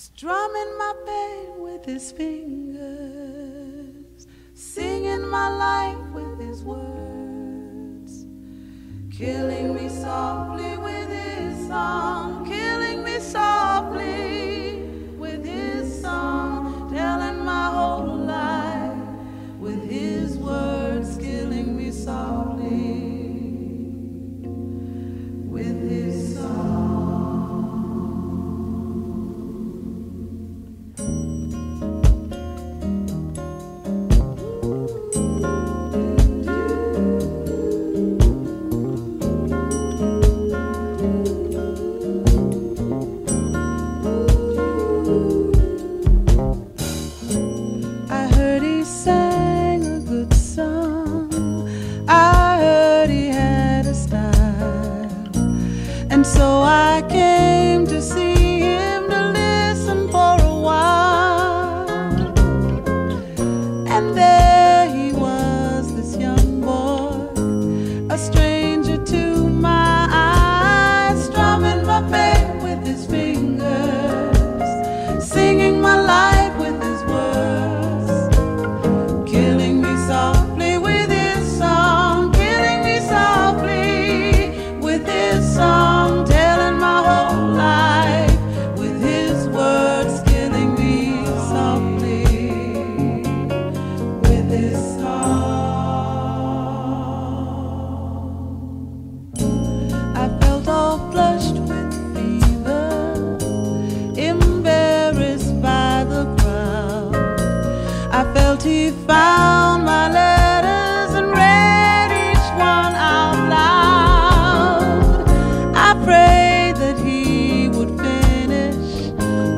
strumming my pain with his fingers, singing my life with his words, killing me softly. Auntie found my letters and read each one out loud. I prayed that he would finish,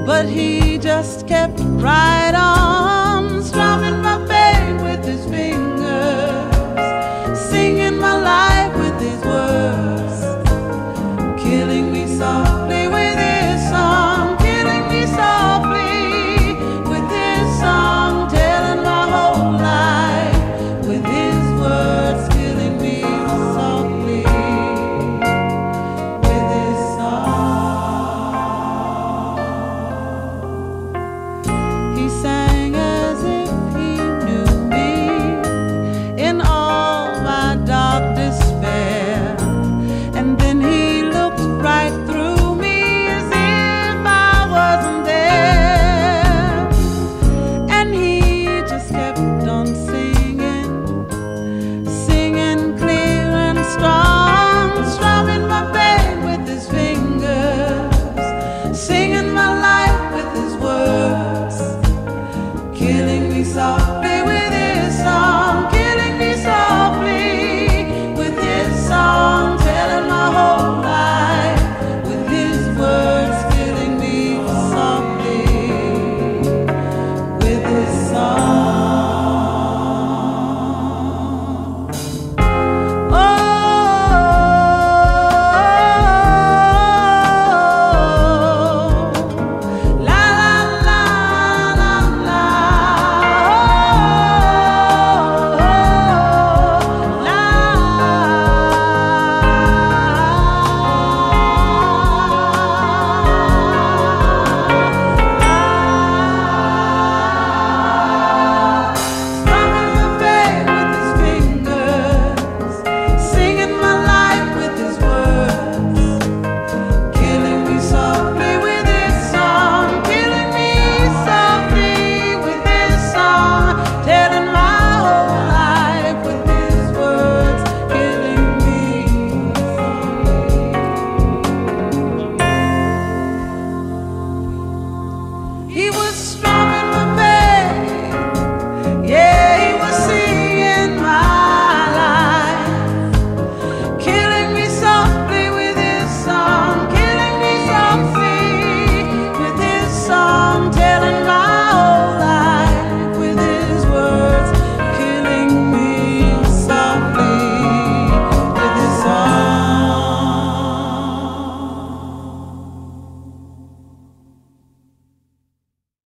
but he just kept right on. singing my life.